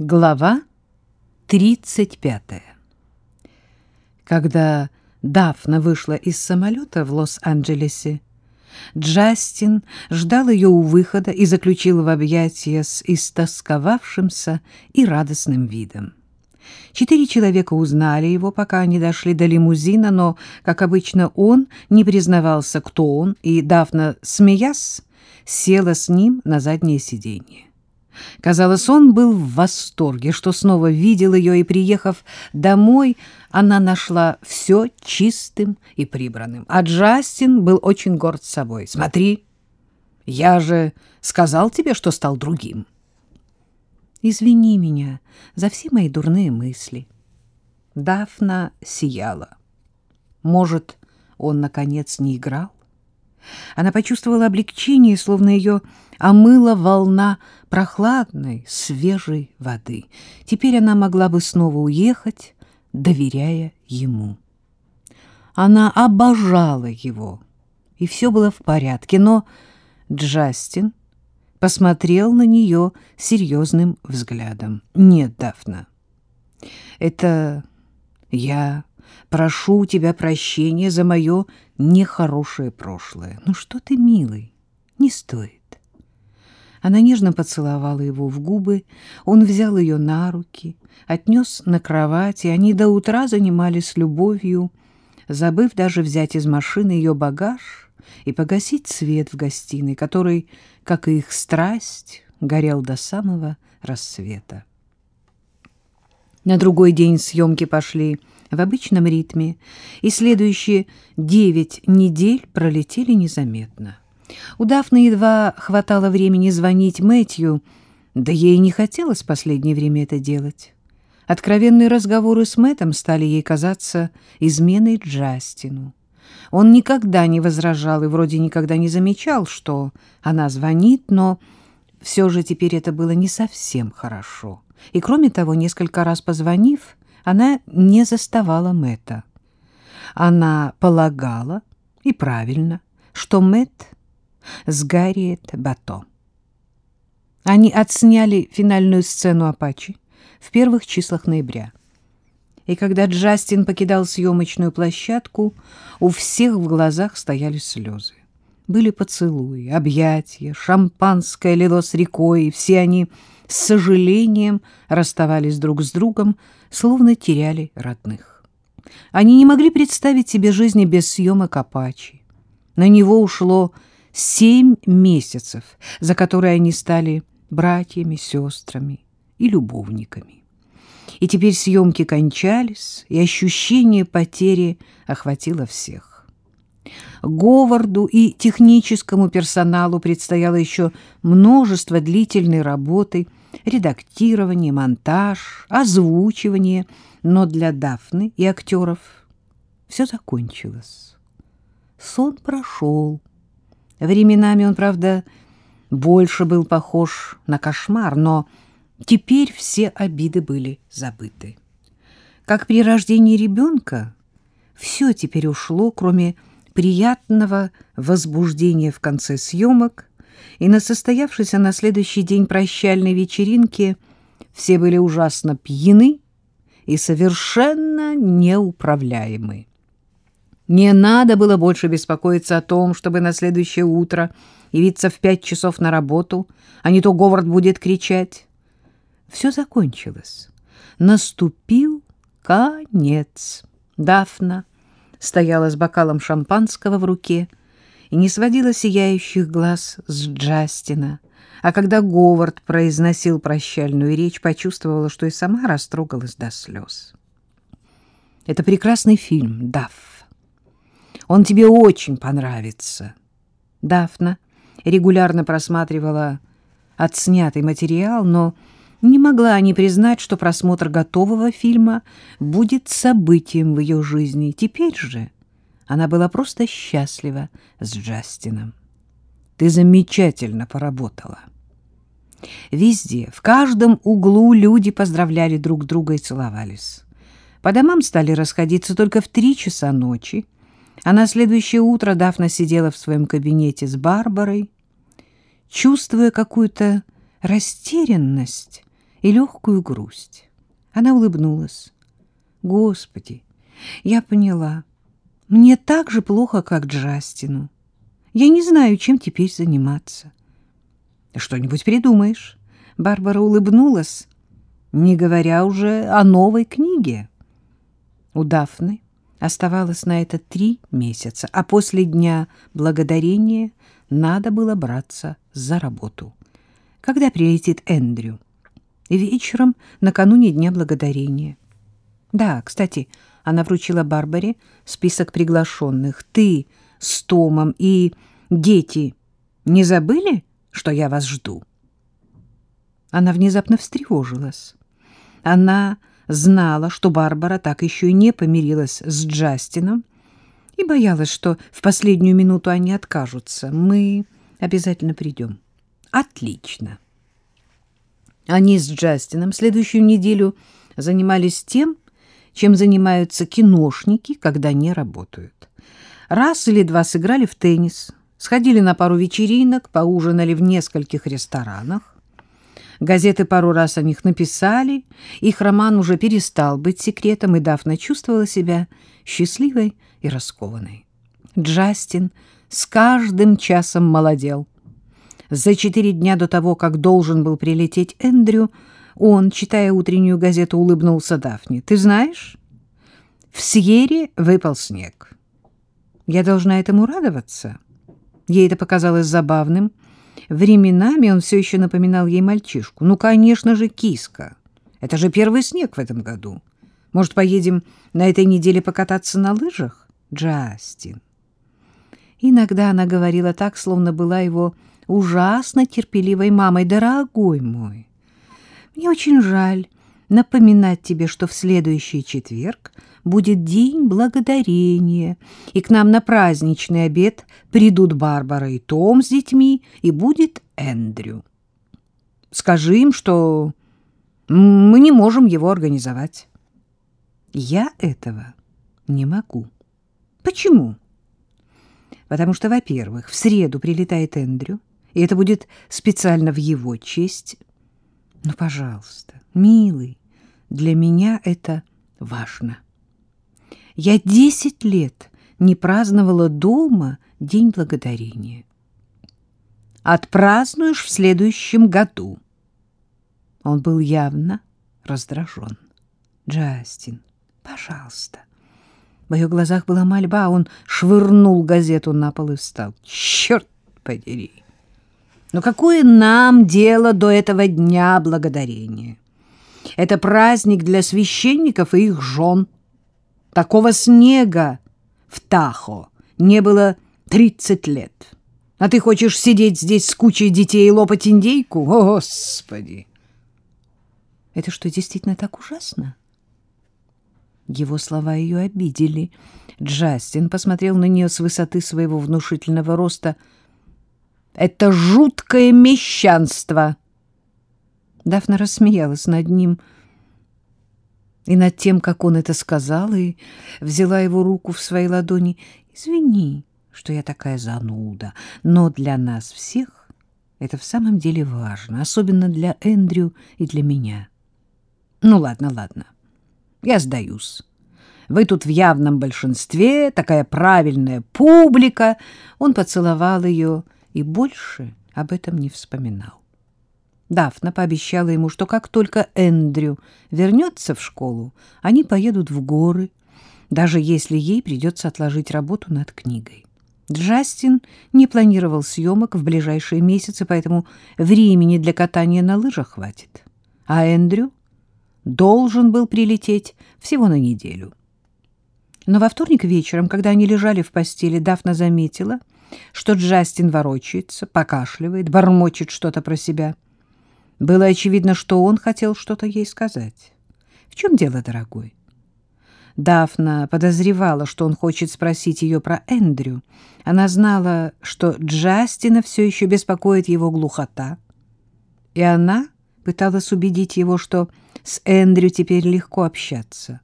Глава 35. Когда Дафна вышла из самолета в Лос-Анджелесе, Джастин ждал ее у выхода и заключил в объятия с истосковавшимся и радостным видом. Четыре человека узнали его, пока они дошли до лимузина, но, как обычно, он не признавался, кто он, и Дафна, смеясь, села с ним на заднее сиденье. Казалось, он был в восторге, что снова видел ее, и, приехав домой, она нашла все чистым и прибранным. А Джастин был очень горд собой. «Смотри, я же сказал тебе, что стал другим». «Извини меня за все мои дурные мысли». Дафна сияла. Может, он, наконец, не играл? Она почувствовала облегчение, словно ее омыла волна прохладной, свежей воды. Теперь она могла бы снова уехать, доверяя ему. Она обожала его, и все было в порядке, но Джастин посмотрел на нее серьезным взглядом. «Нет, Дафна, это я прошу у тебя прощения за мое нехорошее прошлое. Ну что ты, милый, не стоит. Она нежно поцеловала его в губы, он взял ее на руки, отнес на кровать, и они до утра занимались любовью, забыв даже взять из машины ее багаж и погасить свет в гостиной, который, как и их страсть, горел до самого рассвета. На другой день съемки пошли в обычном ритме, и следующие девять недель пролетели незаметно. У Дафны едва хватало времени звонить Мэтью, да ей не хотелось в последнее время это делать. Откровенные разговоры с Мэттом стали ей казаться изменой Джастину. Он никогда не возражал и вроде никогда не замечал, что она звонит, но все же теперь это было не совсем хорошо. И кроме того, несколько раз позвонив, она не заставала Мэтта. Она полагала, и правильно, что Мэтт с Гарриет Бато. Они отсняли финальную сцену «Апачи» в первых числах ноября. И когда Джастин покидал съемочную площадку, у всех в глазах стояли слезы. Были поцелуи, объятия, шампанское лилось рекой, и все они с сожалением расставались друг с другом, словно теряли родных. Они не могли представить себе жизни без съемок Апачи. На него ушло семь месяцев, за которые они стали братьями, сестрами и любовниками. И теперь съемки кончались, и ощущение потери охватило всех. Говарду и техническому персоналу предстояло еще множество длительной работы, редактирование, монтаж, озвучивание, но для Дафны и актеров все закончилось. Сон прошел, Временами он, правда, больше был похож на кошмар, но теперь все обиды были забыты. Как при рождении ребенка, все теперь ушло, кроме приятного возбуждения в конце съемок, и на состоявшейся на следующий день прощальной вечеринке все были ужасно пьяны и совершенно неуправляемы. Не надо было больше беспокоиться о том, чтобы на следующее утро явиться в пять часов на работу, а не то Говард будет кричать. Все закончилось. Наступил конец. Дафна стояла с бокалом шампанского в руке и не сводила сияющих глаз с Джастина, а когда Говард произносил прощальную речь, почувствовала, что и сама растрогалась до слез. Это прекрасный фильм, Даф. Он тебе очень понравится. Дафна регулярно просматривала отснятый материал, но не могла не признать, что просмотр готового фильма будет событием в ее жизни. Теперь же она была просто счастлива с Джастином. Ты замечательно поработала. Везде, в каждом углу люди поздравляли друг друга и целовались. По домам стали расходиться только в три часа ночи, а на следующее утро Дафна сидела в своем кабинете с Барбарой, чувствуя какую-то растерянность и легкую грусть. Она улыбнулась. «Господи, я поняла. Мне так же плохо, как Джастину. Я не знаю, чем теперь заниматься». «Что-нибудь придумаешь?» Барбара улыбнулась, не говоря уже о новой книге. У Дафны оставалось на это три месяца, а после Дня Благодарения надо было браться за работу. Когда прилетит Эндрю? Вечером, накануне Дня Благодарения. Да, кстати, она вручила Барбаре список приглашенных. Ты с Томом и дети не забыли, что я вас жду? Она внезапно встревожилась. Она знала, что Барбара так еще и не помирилась с Джастином и боялась, что в последнюю минуту они откажутся. Мы обязательно придем. Отлично. Они с Джастином следующую неделю занимались тем, чем занимаются киношники, когда не работают. Раз или два сыграли в теннис, сходили на пару вечеринок, поужинали в нескольких ресторанах. Газеты пару раз о них написали, их роман уже перестал быть секретом, и Дафна чувствовала себя счастливой и раскованной. Джастин с каждым часом молодел. За четыре дня до того, как должен был прилететь Эндрю, он, читая утреннюю газету, улыбнулся Дафне. «Ты знаешь, в Сьере выпал снег. Я должна этому радоваться». Ей это показалось забавным — Временами он все еще напоминал ей мальчишку. Ну, конечно же, киска. Это же первый снег в этом году. Может, поедем на этой неделе покататься на лыжах? Джастин. Иногда она говорила так, словно была его ужасно терпеливой мамой. Дорогой мой, мне очень жаль напоминать тебе, что в следующий четверг будет День Благодарения, и к нам на праздничный обед придут Барбара и Том с детьми, и будет Эндрю. Скажи им, что мы не можем его организовать. Я этого не могу. Почему? Потому что, во-первых, в среду прилетает Эндрю, и это будет специально в его честь. Ну, пожалуйста, милый, для меня это важно. Я десять лет не праздновала дома День Благодарения. Отпразднуешь в следующем году. Он был явно раздражен. Джастин, пожалуйста. В ее глазах была мольба, он швырнул газету на пол и встал. Черт подери! Но какое нам дело до этого Дня Благодарения? Это праздник для священников и их жен. Такого снега в Тахо не было тридцать лет. А ты хочешь сидеть здесь с кучей детей и лопать индейку? О, Господи! Это что, действительно так ужасно? Его слова ее обидели. Джастин посмотрел на нее с высоты своего внушительного роста. «Это жуткое мещанство!» Дафна рассмеялась над ним — и над тем, как он это сказал, и взяла его руку в свои ладони. «Извини, что я такая зануда, но для нас всех это в самом деле важно, особенно для Эндрю и для меня». «Ну ладно, ладно, я сдаюсь». Вы тут в явном большинстве, такая правильная публика. Он поцеловал ее и больше об этом не вспоминал. Дафна пообещала ему, что как только Эндрю вернется в школу, они поедут в горы, даже если ей придется отложить работу над книгой. Джастин не планировал съемок в ближайшие месяцы, поэтому времени для катания на лыжах хватит. А Эндрю должен был прилететь всего на неделю. Но во вторник вечером, когда они лежали в постели, Дафна заметила, что Джастин ворочается, покашливает, бормочет что-то про себя — было очевидно, что он хотел что-то ей сказать. В чем дело, дорогой? Дафна подозревала, что он хочет спросить ее про Эндрю. Она знала, что Джастина все еще беспокоит его глухота. И она пыталась убедить его, что с Эндрю теперь легко общаться.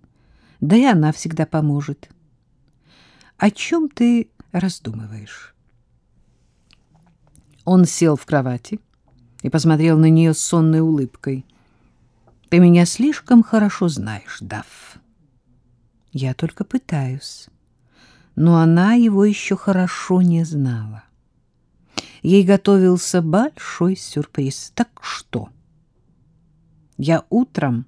Да и она всегда поможет. «О чем ты раздумываешь?» Он сел в кровати и посмотрел на нее с сонной улыбкой. Ты меня слишком хорошо знаешь, Дафф. Я только пытаюсь. Но она его еще хорошо не знала. Ей готовился большой сюрприз. Так что? Я утром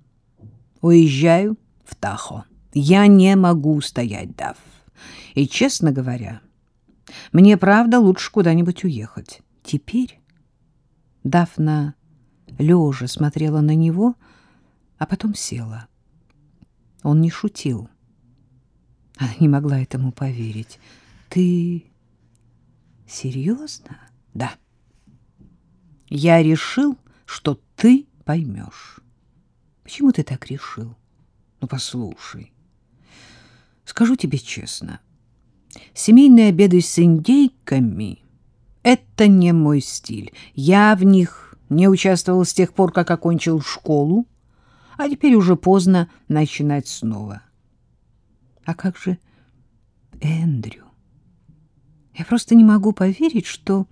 уезжаю в Тахо. Я не могу стоять, Дафф. И, честно говоря, мне, правда, лучше куда-нибудь уехать. Теперь Дафна лежа смотрела на него, а потом села. Он не шутил. Она не могла этому поверить. Ты серьезно? Да. Я решил, что ты поймешь. Почему ты так решил? Ну, послушай. Скажу тебе честно. Семейные обеды с индейками — это не мой стиль. Я в них не участвовал с тех пор, как окончил школу, а теперь уже поздно начинать снова. А как же Эндрю? Я просто не могу поверить, что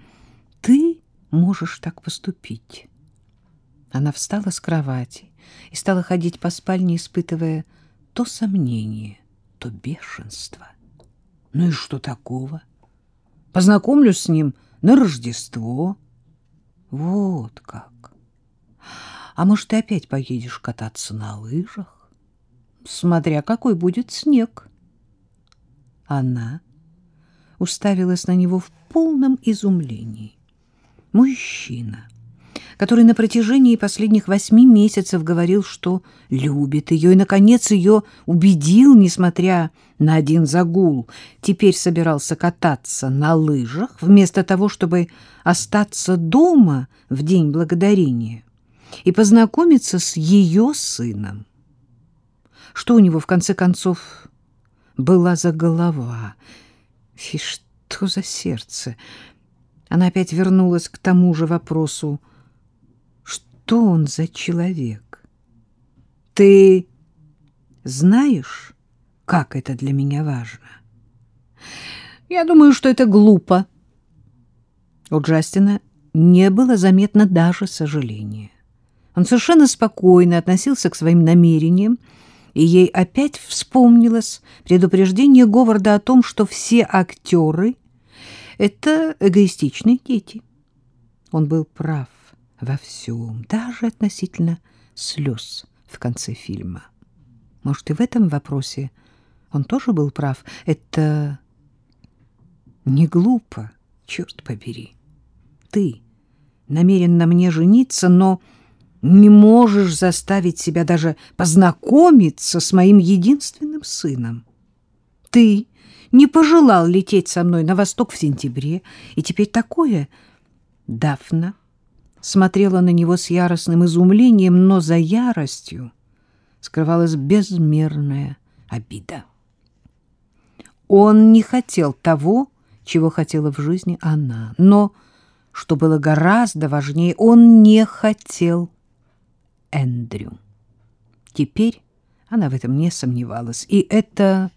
ты можешь так поступить. Она встала с кровати и стала ходить по спальне, испытывая то сомнение, то бешенство. Ну и что такого? Познакомлюсь с ним на Рождество. Вот как. А может, ты опять поедешь кататься на лыжах? Смотря какой будет снег. Она уставилась на него в полном изумлении. Мужчина который на протяжении последних восьми месяцев говорил, что любит ее, и, наконец, ее убедил, несмотря на один загул, теперь собирался кататься на лыжах, вместо того, чтобы остаться дома в День Благодарения и познакомиться с ее сыном. Что у него, в конце концов, была за голова? И что за сердце? Она опять вернулась к тому же вопросу, что он за человек? Ты знаешь, как это для меня важно? Я думаю, что это глупо. У Джастина не было заметно даже сожаления. Он совершенно спокойно относился к своим намерениям, и ей опять вспомнилось предупреждение Говарда о том, что все актеры — это эгоистичные дети. Он был прав во всем, даже относительно слез в конце фильма. Может, и в этом вопросе он тоже был прав. Это не глупо, черт побери. Ты намерен на мне жениться, но не можешь заставить себя даже познакомиться с моим единственным сыном. Ты не пожелал лететь со мной на восток в сентябре, и теперь такое, Дафна, смотрела на него с яростным изумлением, но за яростью скрывалась безмерная обида. Он не хотел того, чего хотела в жизни она, но, что было гораздо важнее, он не хотел Эндрю. Теперь она в этом не сомневалась, и это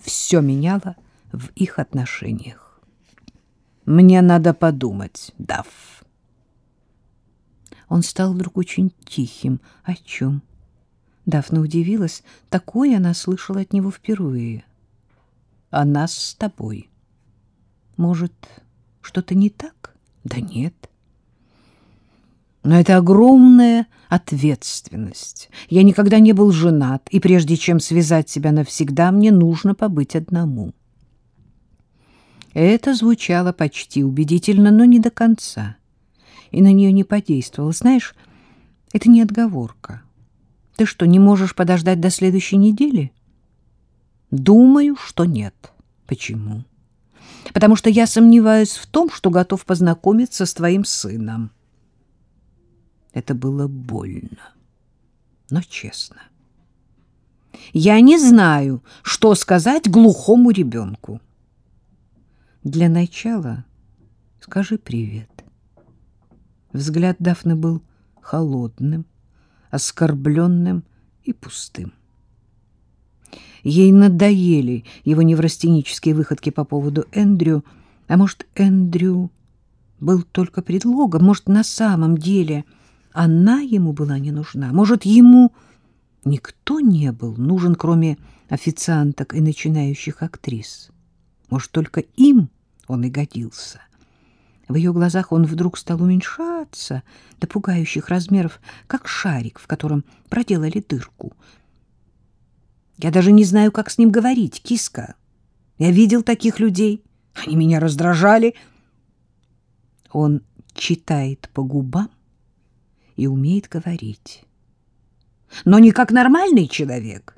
все меняло в их отношениях. «Мне надо подумать, Дафф». Он стал вдруг очень тихим. О чем? Дафна удивилась. Такое она слышала от него впервые. «О нас с тобой». «Может, что-то не так?» «Да нет». Но это огромная ответственность. Я никогда не был женат, и прежде чем связать себя навсегда, мне нужно побыть одному. Это звучало почти убедительно, но не до конца и на нее не подействовало. Знаешь, это не отговорка. Ты что, не можешь подождать до следующей недели? Думаю, что нет. Почему? Потому что я сомневаюсь в том, что готов познакомиться с твоим сыном. Это было больно, но честно. Я не знаю, что сказать глухому ребенку. Для начала скажи привет. Взгляд Дафны был холодным, оскорбленным и пустым. Ей надоели его неврастенические выходки по поводу Эндрю, а может, Эндрю был только предлогом, может, на самом деле она ему была не нужна. Может, ему никто не был нужен, кроме официанток и начинающих актрис. Может, только им он и годился. В ее глазах он вдруг стал уменьшаться до пугающих размеров, как шарик, в котором проделали дырку. Я даже не знаю, как с ним говорить, киска. Я видел таких людей. Они меня раздражали. Он читает по губам и умеет говорить. Но не как нормальный человек.